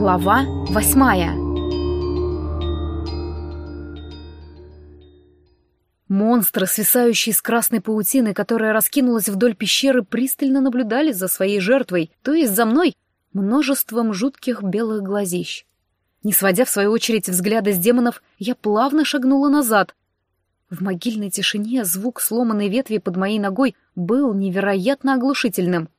Глава восьмая Монстры, свисающие с красной паутины, которая раскинулась вдоль пещеры, пристально наблюдали за своей жертвой, то есть за мной, множеством жутких белых глазищ. Не сводя, в свою очередь, взгляда с демонов, я плавно шагнула назад. В могильной тишине звук сломанной ветви под моей ногой был невероятно оглушительным.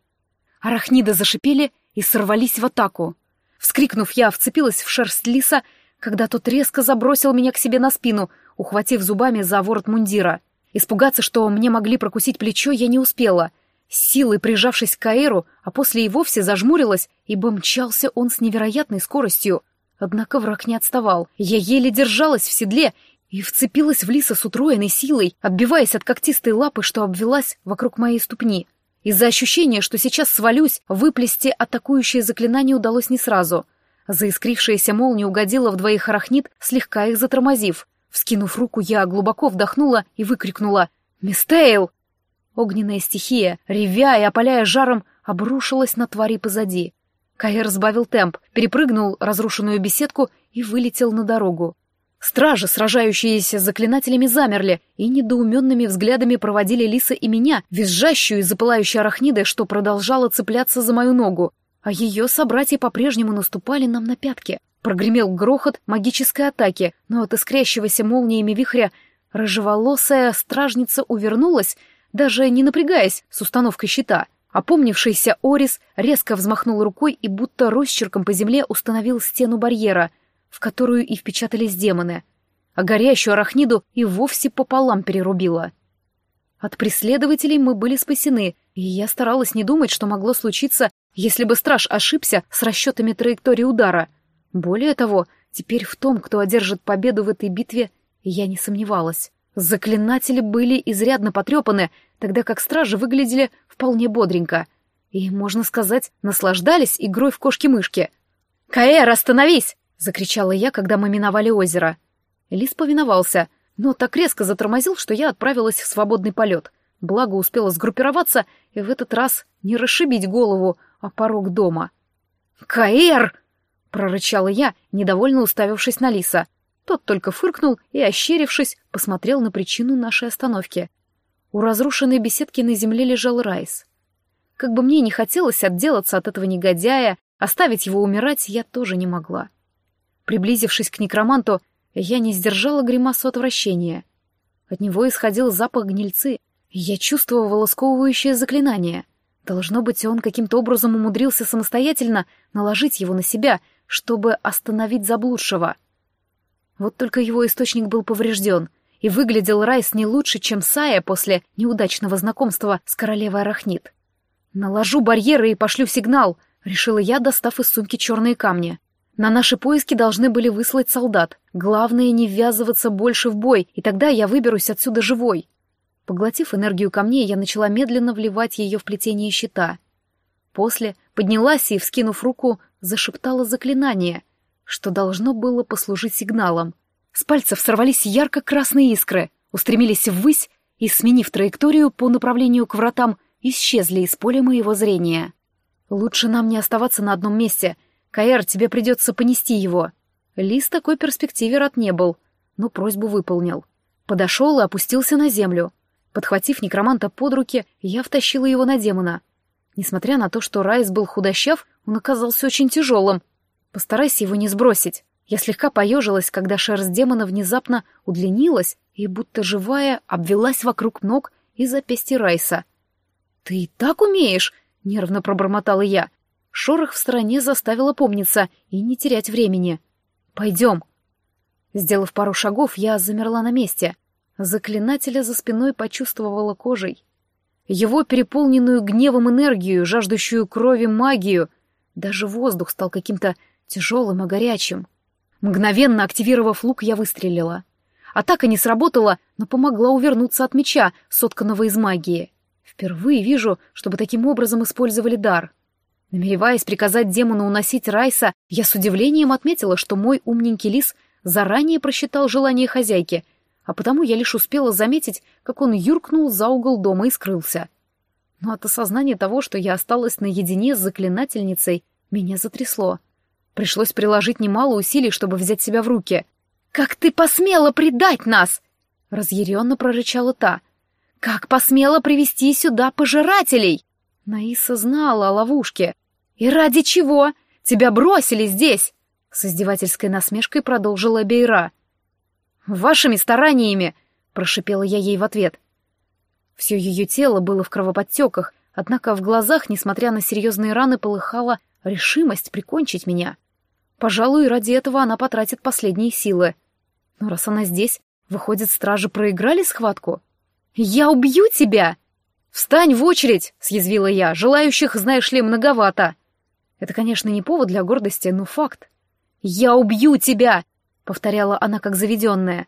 Арахниды зашипели и сорвались в атаку. Вскрикнув, я вцепилась в шерсть лиса, когда тот резко забросил меня к себе на спину, ухватив зубами за ворот мундира. Испугаться, что мне могли прокусить плечо, я не успела. С силой прижавшись к Каэру, а после и вовсе зажмурилась, ибо мчался он с невероятной скоростью. Однако враг не отставал. Я еле держалась в седле и вцепилась в лиса с утроенной силой, отбиваясь от когтистой лапы, что обвелась вокруг моей ступни. Из-за ощущения, что сейчас свалюсь, выплести атакующее заклинание удалось не сразу. Заискрившаяся молния угодила в двоих арахнит, слегка их затормозив. Вскинув руку, я глубоко вдохнула и выкрикнула «Мистейл!». Огненная стихия, ревя и опаляя жаром, обрушилась на твари позади. Каэр сбавил темп, перепрыгнул разрушенную беседку и вылетел на дорогу. Стражи, сражающиеся с заклинателями, замерли и недоуменными взглядами проводили Лиса и меня, визжащую и запылающей арахнидой, что продолжала цепляться за мою ногу. А ее собратья по-прежнему наступали нам на пятки. Прогремел грохот магической атаки, но от искрящегося молниями вихря рыжеволосая стражница увернулась, даже не напрягаясь с установкой щита. Опомнившийся Орис резко взмахнул рукой и будто росчерком по земле установил стену барьера — в которую и впечатались демоны, а горящую арахниду и вовсе пополам перерубила. От преследователей мы были спасены, и я старалась не думать, что могло случиться, если бы страж ошибся с расчетами траектории удара. Более того, теперь в том, кто одержит победу в этой битве, я не сомневалась. Заклинатели были изрядно потрепаны, тогда как стражи выглядели вполне бодренько. И, можно сказать, наслаждались игрой в кошки-мышки. «Каэр, остановись!» Закричала я, когда мы миновали озеро. Лис повиновался, но так резко затормозил, что я отправилась в свободный полет. Благо успела сгруппироваться и в этот раз не расшибить голову, а порог дома. «Каэр!» — прорычала я, недовольно уставившись на лиса. Тот только фыркнул и, ощерившись, посмотрел на причину нашей остановки. У разрушенной беседки на земле лежал Райс. Как бы мне не хотелось отделаться от этого негодяя, оставить его умирать я тоже не могла. Приблизившись к некроманту, я не сдержала гримасу отвращения. От него исходил запах гнильцы, я чувствовала сковывающее заклинание. Должно быть, он каким-то образом умудрился самостоятельно наложить его на себя, чтобы остановить заблудшего. Вот только его источник был поврежден, и выглядел Райс не лучше, чем Сая после неудачного знакомства с королевой Арахнит. «Наложу барьеры и пошлю сигнал», — решила я, достав из сумки черные камни. На наши поиски должны были выслать солдат. Главное не ввязываться больше в бой, и тогда я выберусь отсюда живой. Поглотив энергию камней, я начала медленно вливать ее в плетение щита. После поднялась и, вскинув руку, зашептала заклинание, что должно было послужить сигналом. С пальцев сорвались ярко-красные искры, устремились ввысь и, сменив траекторию по направлению к вратам, исчезли из поля моего зрения. Лучше нам не оставаться на одном месте — Каэр, тебе придется понести его». Лис такой перспективе рад не был, но просьбу выполнил. Подошел и опустился на землю. Подхватив некроманта под руки, я втащила его на демона. Несмотря на то, что Райс был худощав, он оказался очень тяжелым. Постарайся его не сбросить. Я слегка поежилась, когда шерсть демона внезапно удлинилась и, будто живая, обвелась вокруг ног и запястья Райса. «Ты и так умеешь?» — нервно пробормотала я. Шорох в стороне заставил опомниться и не терять времени. «Пойдем». Сделав пару шагов, я замерла на месте. Заклинателя за спиной почувствовала кожей. Его переполненную гневом энергию, жаждущую крови магию. Даже воздух стал каким-то тяжелым и горячим. Мгновенно активировав лук, я выстрелила. Атака не сработала, но помогла увернуться от меча, сотканного из магии. Впервые вижу, чтобы таким образом использовали дар — Намереваясь приказать демону уносить Райса, я с удивлением отметила, что мой умненький лис заранее просчитал желание хозяйки, а потому я лишь успела заметить, как он юркнул за угол дома и скрылся. Но от осознания того, что я осталась наедине с заклинательницей, меня затрясло. Пришлось приложить немало усилий, чтобы взять себя в руки. «Как ты посмела предать нас!» — разъяренно прорычала та. «Как посмела привести сюда пожирателей?» Наиса знала о ловушке. «И ради чего? Тебя бросили здесь!» С издевательской насмешкой продолжила Бейра. «Вашими стараниями!» — прошипела я ей в ответ. Все ее тело было в кровоподтеках, однако в глазах, несмотря на серьезные раны, полыхала решимость прикончить меня. Пожалуй, ради этого она потратит последние силы. Но раз она здесь, выходит, стражи проиграли схватку? «Я убью тебя!» «Встань в очередь!» — съязвила я. «Желающих, знаешь ли, многовато!» Это, конечно, не повод для гордости, но факт. «Я убью тебя!» — повторяла она как заведенная.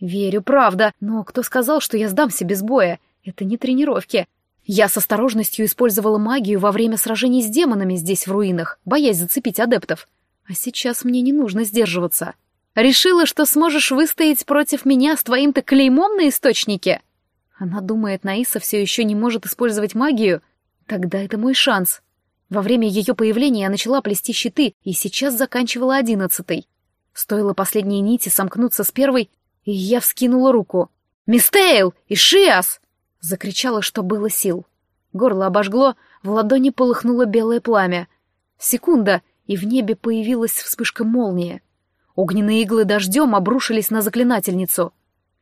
«Верю, правда, но кто сказал, что я сдамся без боя? Это не тренировки. Я с осторожностью использовала магию во время сражений с демонами здесь, в руинах, боясь зацепить адептов. А сейчас мне не нужно сдерживаться. Решила, что сможешь выстоять против меня с твоим-то клеймом на источнике?» Она думает, Наиса все еще не может использовать магию? Тогда это мой шанс. Во время ее появления я начала плести щиты и сейчас заканчивала одиннадцатый. Стоило последней нити сомкнуться с первой, и я вскинула руку. «Мистейл! Ишиас!» Закричала, что было сил. Горло обожгло, в ладони полыхнуло белое пламя. Секунда, и в небе появилась вспышка молнии. Огненные иглы дождем обрушились на заклинательницу.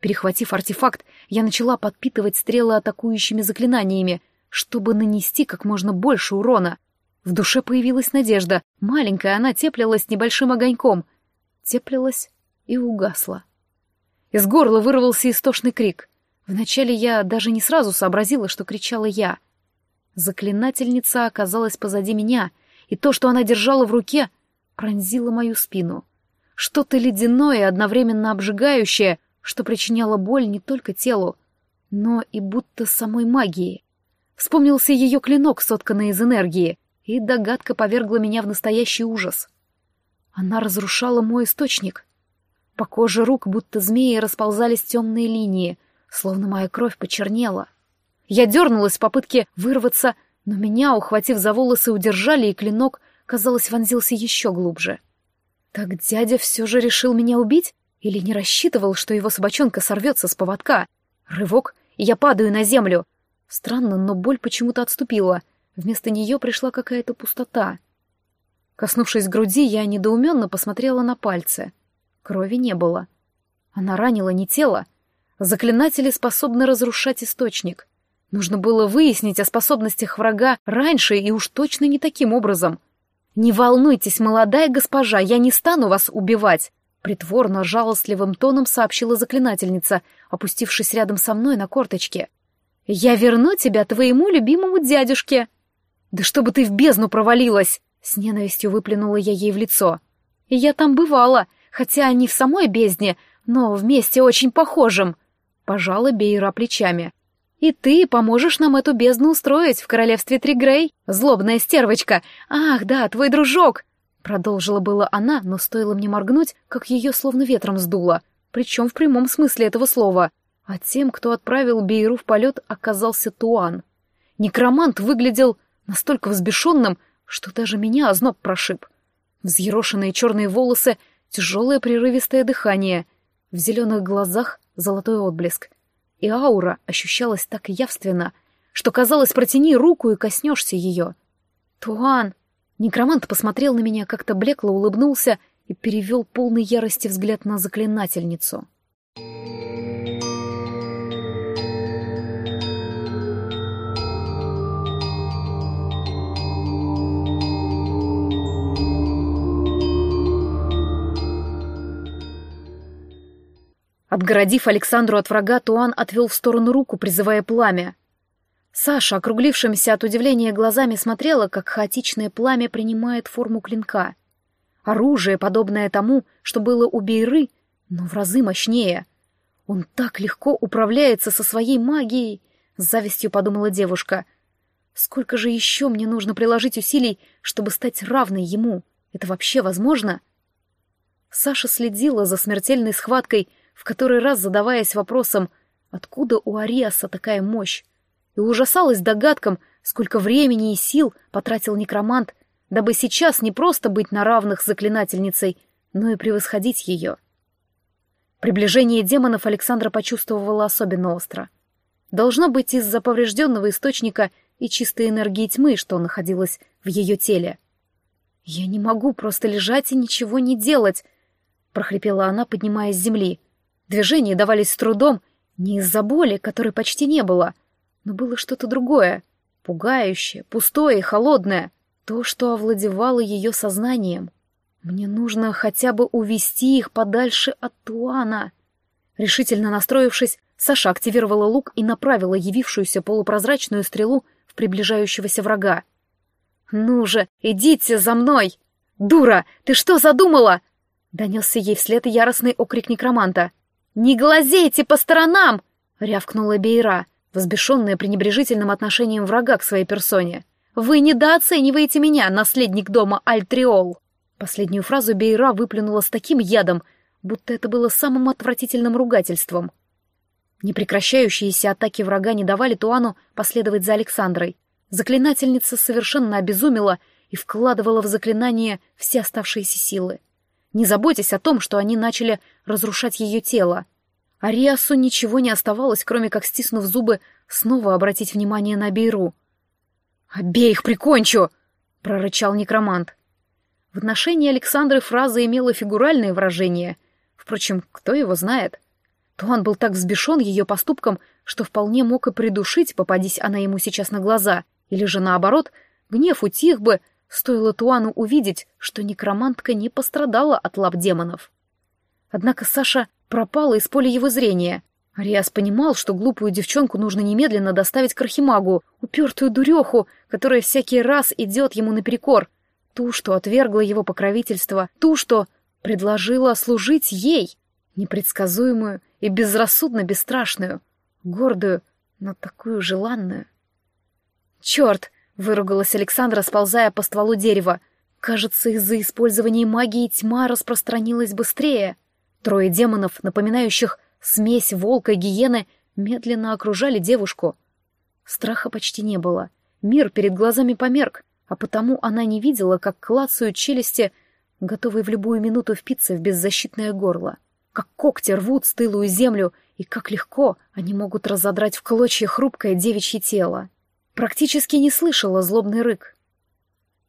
Перехватив артефакт, я начала подпитывать стрелы атакующими заклинаниями, чтобы нанести как можно больше урона. В душе появилась надежда. Маленькая она теплилась небольшим огоньком. Теплилась и угасла. Из горла вырвался истошный крик. Вначале я даже не сразу сообразила, что кричала я. Заклинательница оказалась позади меня, и то, что она держала в руке, пронзило мою спину. Что-то ледяное одновременно обжигающее, что причиняло боль не только телу, но и будто самой магии. Вспомнился ее клинок, сотканный из энергии, и догадка повергла меня в настоящий ужас. Она разрушала мой источник. По коже рук будто змеи расползались темные линии, словно моя кровь почернела. Я дернулась в попытке вырваться, но меня, ухватив за волосы, удержали, и клинок, казалось, вонзился еще глубже. Так дядя все же решил меня убить? Или не рассчитывал, что его собачонка сорвется с поводка? Рывок, и я падаю на землю. Странно, но боль почему-то отступила — Вместо нее пришла какая-то пустота. Коснувшись груди, я недоуменно посмотрела на пальцы. Крови не было. Она ранила не тело. Заклинатели способны разрушать источник. Нужно было выяснить о способностях врага раньше и уж точно не таким образом. «Не волнуйтесь, молодая госпожа, я не стану вас убивать!» Притворно жалостливым тоном сообщила заклинательница, опустившись рядом со мной на корточке. «Я верну тебя твоему любимому дядюшке!» «Да чтобы ты в бездну провалилась!» С ненавистью выплюнула я ей в лицо. И я там бывала, хотя не в самой бездне, но вместе очень похожим. Пожала Бейра плечами. И ты поможешь нам эту бездну устроить в королевстве Тригрей, злобная стервочка. Ах, да, твой дружок. Продолжила было она, но стоило мне моргнуть, как ее словно ветром сдуло. Причем в прямом смысле этого слова. А тем, кто отправил Бейру в полет, оказался Туан. Некромант выглядел настолько взбешенным, что даже меня озноб прошиб. Взъерошенные черные волосы, тяжелое прерывистое дыхание, в зеленых глазах золотой отблеск. И аура ощущалась так явственно, что казалось, протяни руку и коснешься ее. «Туан!» Некромант посмотрел на меня, как-то блекло улыбнулся и перевел полный ярости взгляд на заклинательницу. Отгородив Александру от врага, Туан отвел в сторону руку, призывая пламя. Саша, округлившимся от удивления глазами, смотрела, как хаотичное пламя принимает форму клинка. Оружие, подобное тому, что было у Бейры, но в разы мощнее. Он так легко управляется со своей магией, с завистью подумала девушка. Сколько же еще мне нужно приложить усилий, чтобы стать равной ему? Это вообще возможно? Саша следила за смертельной схваткой, в который раз задаваясь вопросом, откуда у Ариаса такая мощь, и ужасалась догадкам, сколько времени и сил потратил некромант дабы сейчас не просто быть на равных с заклинательницей, но и превосходить ее. Приближение демонов Александра почувствовала особенно остро. Должно быть из-за поврежденного источника и чистой энергии тьмы, что находилась в ее теле. «Я не могу просто лежать и ничего не делать», — прохрипела она, поднимаясь с земли. Движения давались с трудом, не из-за боли, которой почти не было, но было что-то другое, пугающее, пустое и холодное, то, что овладевало ее сознанием. Мне нужно хотя бы увести их подальше от Туана. Решительно настроившись, Саша активировала лук и направила явившуюся полупрозрачную стрелу в приближающегося врага. «Ну же, идите за мной! Дура, ты что задумала?» Донесся ей вслед яростный окрик некроманта. «Не глазейте по сторонам!» — рявкнула Бейра, возбешенная пренебрежительным отношением врага к своей персоне. «Вы недооцениваете меня, наследник дома Альтриол!» Последнюю фразу Бейра выплюнула с таким ядом, будто это было самым отвратительным ругательством. Непрекращающиеся атаки врага не давали Туану последовать за Александрой. Заклинательница совершенно обезумела и вкладывала в заклинание все оставшиеся силы. Не заботясь о том, что они начали разрушать ее тело. Ариасу ничего не оставалось, кроме как, стиснув зубы, снова обратить внимание на Бейру. «Обеих прикончу!» — прорычал некромант. В отношении Александры фраза имела фигуральное выражение. Впрочем, кто его знает? Туан был так взбешен ее поступком, что вполне мог и придушить, попадись она ему сейчас на глаза. Или же наоборот, гнев утих бы, стоило Туану увидеть, что некромантка не пострадала от лап демонов. Однако Саша пропала из поля его зрения. Ариас понимал, что глупую девчонку нужно немедленно доставить к Архимагу, упертую дуреху, которая всякий раз идет ему наперекор — Ту, что отвергла его покровительство, ту, что предложила служить ей, непредсказуемую и безрассудно бесстрашную, гордую, но такую желанную. «Черт!» — выругалась Александра, сползая по стволу дерева. «Кажется, из-за использования магии тьма распространилась быстрее». Трое демонов, напоминающих смесь волка и гиены, медленно окружали девушку. Страха почти не было. Мир перед глазами померк, а потому она не видела, как клацают челюсти, готовые в любую минуту впиться в беззащитное горло, как когти рвут стылую землю и как легко они могут разодрать в клочья хрупкое девичье тело. Практически не слышала злобный рык.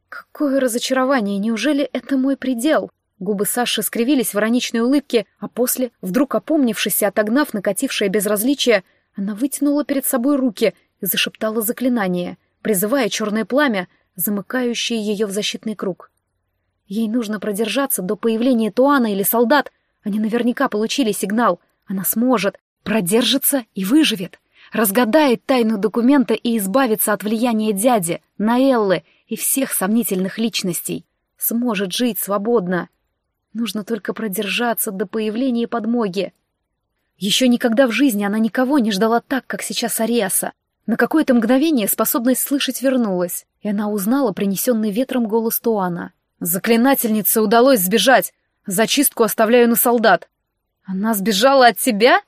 Какое разочарование! Неужели это мой предел? Губы Саши скривились в ироничной улыбке, а после, вдруг опомнившись и отогнав накатившее безразличие, она вытянула перед собой руки и зашептала заклинание, призывая черное пламя, замыкающие ее в защитный круг. Ей нужно продержаться до появления Туана или солдат. Они наверняка получили сигнал. Она сможет, продержится и выживет. Разгадает тайну документа и избавится от влияния дяди, Наэллы и всех сомнительных личностей. Сможет жить свободно. Нужно только продержаться до появления подмоги. Еще никогда в жизни она никого не ждала так, как сейчас Ариаса. На какое-то мгновение способность слышать вернулась, и она узнала принесенный ветром голос Туана. «Заклинательнице удалось сбежать! Зачистку оставляю на солдат!» «Она сбежала от тебя?»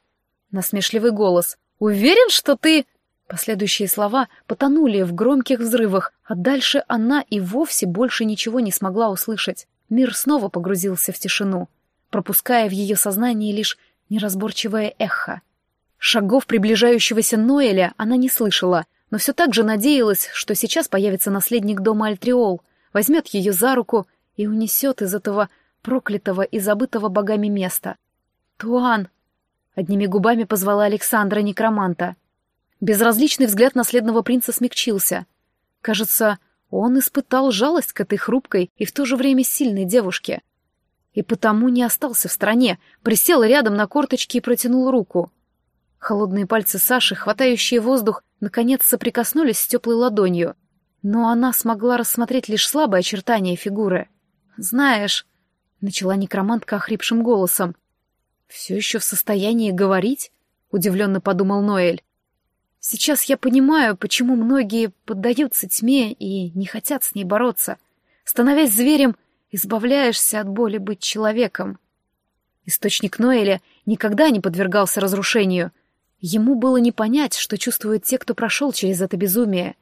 Насмешливый голос. «Уверен, что ты...» Последующие слова потонули в громких взрывах, а дальше она и вовсе больше ничего не смогла услышать. Мир снова погрузился в тишину, пропуская в ее сознание лишь неразборчивое эхо. Шагов приближающегося Ноэля она не слышала, но все так же надеялась, что сейчас появится наследник дома Альтриол, возьмет ее за руку и унесет из этого проклятого и забытого богами места. «Туан!» — одними губами позвала Александра Некроманта. Безразличный взгляд наследного принца смягчился. Кажется, он испытал жалость к этой хрупкой и в то же время сильной девушке. И потому не остался в стороне, присел рядом на корточки и протянул руку — Холодные пальцы Саши, хватающие воздух, наконец соприкоснулись с теплой ладонью, но она смогла рассмотреть лишь слабые очертания фигуры. «Знаешь», — начала некромантка охрипшим голосом, — «все еще в состоянии говорить?» — удивленно подумал Ноэль. «Сейчас я понимаю, почему многие поддаются тьме и не хотят с ней бороться. Становясь зверем, избавляешься от боли быть человеком». Источник Ноэля никогда не подвергался разрушению — Ему было не понять, что чувствуют те, кто прошел через это безумие,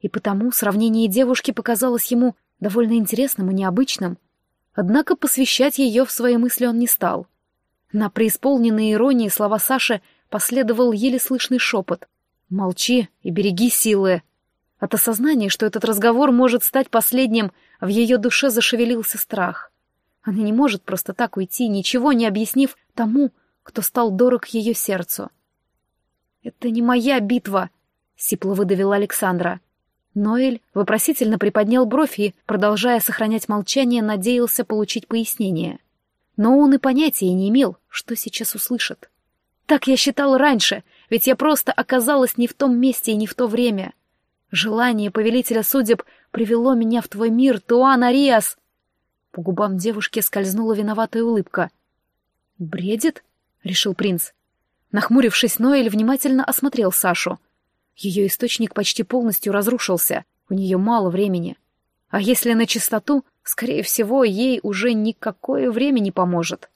и потому сравнение девушки показалось ему довольно интересным и необычным. Однако посвящать ее в свои мысли он не стал. На преисполненные иронии слова Саши последовал еле слышный шепот. «Молчи и береги силы». От осознания, что этот разговор может стать последним, в ее душе зашевелился страх. Она не может просто так уйти, ничего не объяснив тому, кто стал дорог ее сердцу. «Это не моя битва», — сипло выдавила Александра. Ноэль вопросительно приподнял бровь и, продолжая сохранять молчание, надеялся получить пояснение. Но он и понятия не имел, что сейчас услышит. Так я считал раньше, ведь я просто оказалась не в том месте и не в то время. Желание повелителя судеб привело меня в твой мир, Туан Ариас. По губам девушки скользнула виноватая улыбка. «Бредит?» — решил принц. Нахмурившись, Ноэль внимательно осмотрел Сашу. Ее источник почти полностью разрушился, у нее мало времени. А если на чистоту, скорее всего, ей уже никакое время не поможет.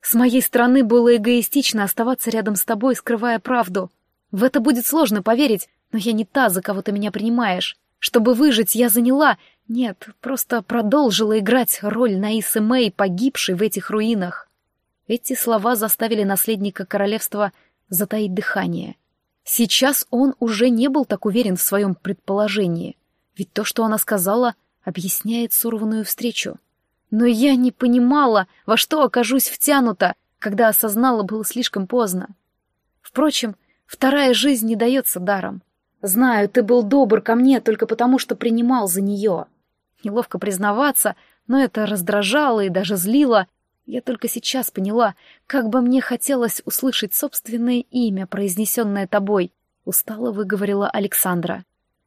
С моей стороны было эгоистично оставаться рядом с тобой, скрывая правду. В это будет сложно поверить, но я не та, за кого ты меня принимаешь. Чтобы выжить, я заняла... Нет, просто продолжила играть роль Наисы Мэй, погибшей в этих руинах. Эти слова заставили наследника королевства затаить дыхание. Сейчас он уже не был так уверен в своем предположении, ведь то, что она сказала, объясняет сорванную встречу. Но я не понимала, во что окажусь втянута, когда осознала, было слишком поздно. Впрочем, вторая жизнь не дается даром. Знаю, ты был добр ко мне только потому, что принимал за нее. Неловко признаваться, но это раздражало и даже злило. Я только сейчас поняла, как бы мне хотелось услышать собственное имя, произнесенное тобой, устало выговорила Александра.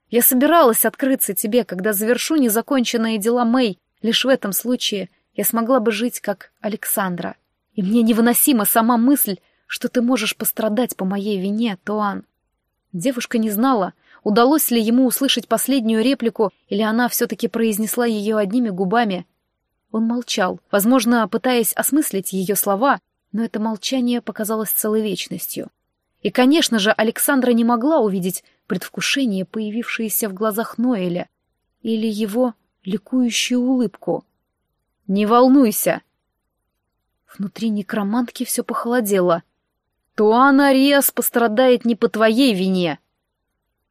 Я собиралась открыться тебе, когда завершу незаконченные дела Мэй, Лишь в этом случае я смогла бы жить как Александра. И мне невыносима сама мысль, что ты можешь пострадать по моей вине, Туан. Девушка не знала, удалось ли ему услышать последнюю реплику, или она все-таки произнесла ее одними губами. Он молчал, возможно, пытаясь осмыслить ее слова, но это молчание показалось целой вечностью. И, конечно же, Александра не могла увидеть предвкушение, появившееся в глазах Ноэля, или его ликующую улыбку. «Не волнуйся!» Внутри некромантки все похолодело. «Туана Риас пострадает не по твоей вине!»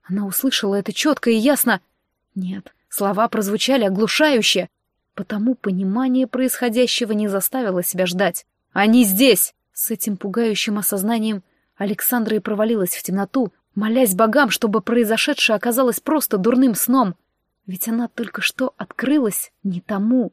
Она услышала это четко и ясно. Нет, слова прозвучали оглушающе, потому понимание происходящего не заставило себя ждать. «Они здесь!» С этим пугающим осознанием Александра и провалилась в темноту, молясь богам, чтобы произошедшее оказалось просто дурным сном. Ведь она только что открылась не тому.